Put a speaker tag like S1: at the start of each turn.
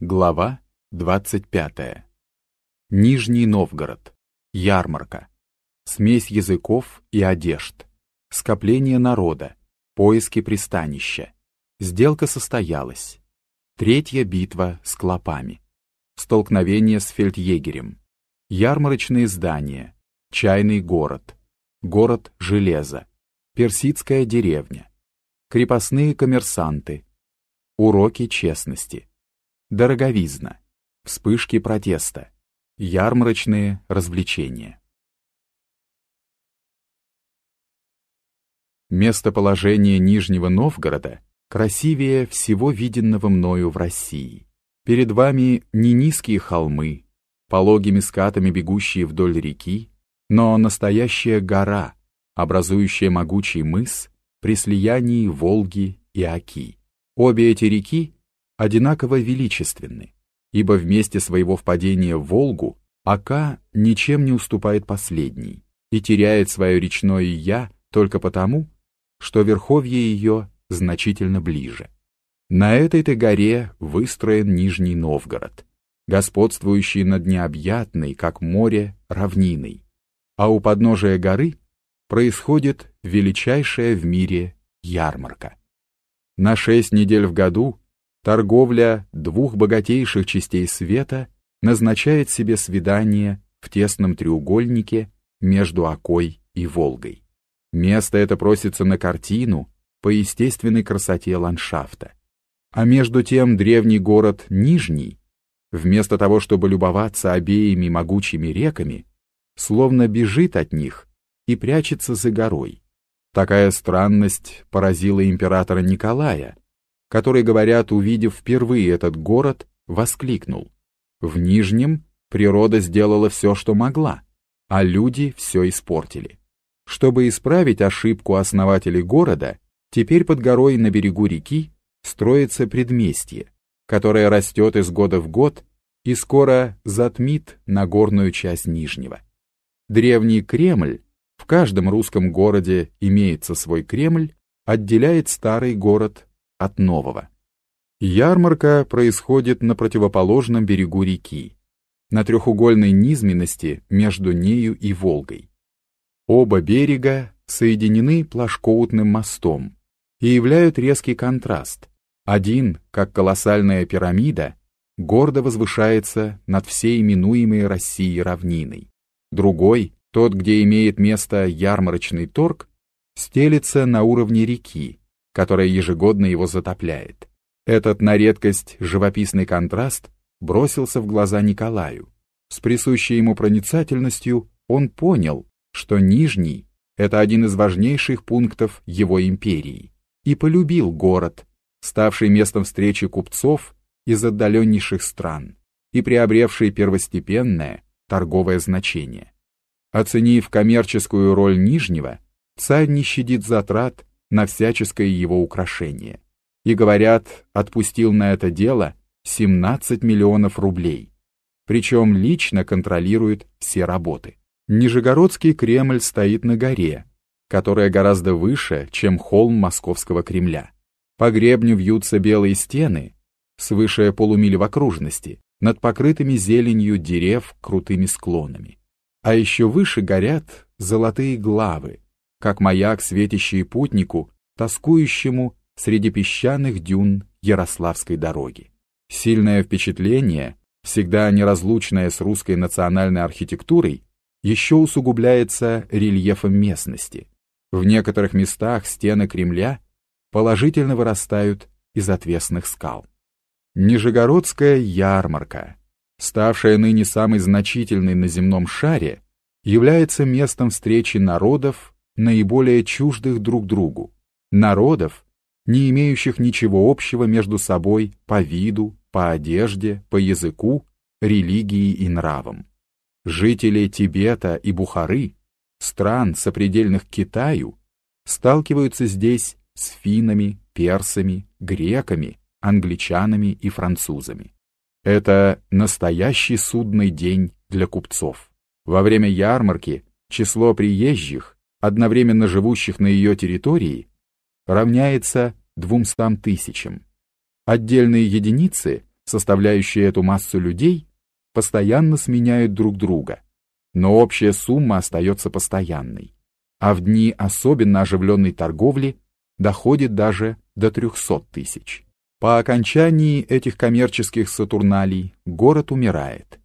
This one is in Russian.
S1: Глава 25. Нижний Новгород. Ярмарка. Смесь языков и одежд. Скопление народа. Поиски пристанища. Сделка состоялась. Третья битва с клопами. Столкновение с фельдъегерем. Ярмарочные здания. Чайный город. Город железа. Персидская деревня. Крепостные коммерсанты. Уроки честности Дороговизна. Вспышки протеста. Ярмарочные развлечения. Местоположение Нижнего Новгорода красивее всего виденного мною в России. Перед вами не низкие холмы, пологими скатами бегущие вдоль реки, но настоящая гора, образующая могучий мыс при слиянии Волги и Оки. Обе эти реки одинаково величественны, ибо вместе своего впадения в Волгу Ака ничем не уступает последней и теряет свое речное «я» только потому, что верховье ее значительно ближе. На этой-то горе выстроен Нижний Новгород, господствующий над необъятной, как море, равниной, а у подножия горы происходит величайшая в мире ярмарка. На шесть недель в году торговля двух богатейших частей света назначает себе свидание в тесном треугольнике между Окой и Волгой. Место это просится на картину по естественной красоте ландшафта. А между тем древний город Нижний, вместо того, чтобы любоваться обеими могучими реками, словно бежит от них и прячется за горой. Такая странность поразила императора Николая, который, говорят, увидев впервые этот город, воскликнул. В Нижнем природа сделала все, что могла, а люди все испортили. Чтобы исправить ошибку основателей города, теперь под горой на берегу реки строится предместье, которое растет из года в год и скоро затмит Нагорную часть Нижнего. Древний Кремль, в каждом русском городе имеется свой Кремль, отделяет старый город от нового. Ярмарка происходит на противоположном берегу реки, на трехугольной низменности между нею и Волгой. Оба берега соединены плашкоутным мостом и являют резкий контраст. Один, как колоссальная пирамида, гордо возвышается над всей именуемой Россией равниной. Другой, тот, где имеет место ярмарочный торг, стелится на уровне реки, которая ежегодно его затопляет. Этот на редкость живописный контраст бросился в глаза Николаю. С присущей ему проницательностью он понял, что Нижний — это один из важнейших пунктов его империи, и полюбил город, ставший местом встречи купцов из отдаленнейших стран и приобревший первостепенное торговое значение. Оценив коммерческую роль Нижнего, царь не щадит затрат на всяческое его украшение. И, говорят, отпустил на это дело 17 миллионов рублей. Причем лично контролирует все работы. Нижегородский Кремль стоит на горе, которая гораздо выше, чем холм Московского Кремля. По гребню вьются белые стены, свыше полумили в окружности, над покрытыми зеленью дерев крутыми склонами. А еще выше горят золотые главы, как маяк, светящий путнику, тоскующему среди песчаных дюн Ярославской дороги. Сильное впечатление, всегда неразлучное с русской национальной архитектурой, еще усугубляется рельефом местности. В некоторых местах стены Кремля положительно вырастают из отвесных скал. Нижегородская ярмарка, ставшая ныне самой значительной на земном шаре, является местом встречи народов наиболее чуждых друг другу, народов, не имеющих ничего общего между собой по виду, по одежде, по языку, религии и нравам. Жители Тибета и Бухары, стран сопредельных Китаю, сталкиваются здесь с финнами, персами, греками, англичанами и французами. Это настоящий судный день для купцов. Во время ярмарки число приезжих одновременно живущих на ее территории, равняется 200 тысячам. Отдельные единицы составляющие эту массу людей, постоянно сменяют друг друга, но общая сумма остается постоянной, а в дни особенно оживленной торговли доходит даже до 300 тысяч. По окончании этих коммерческих сатурналей город умирает.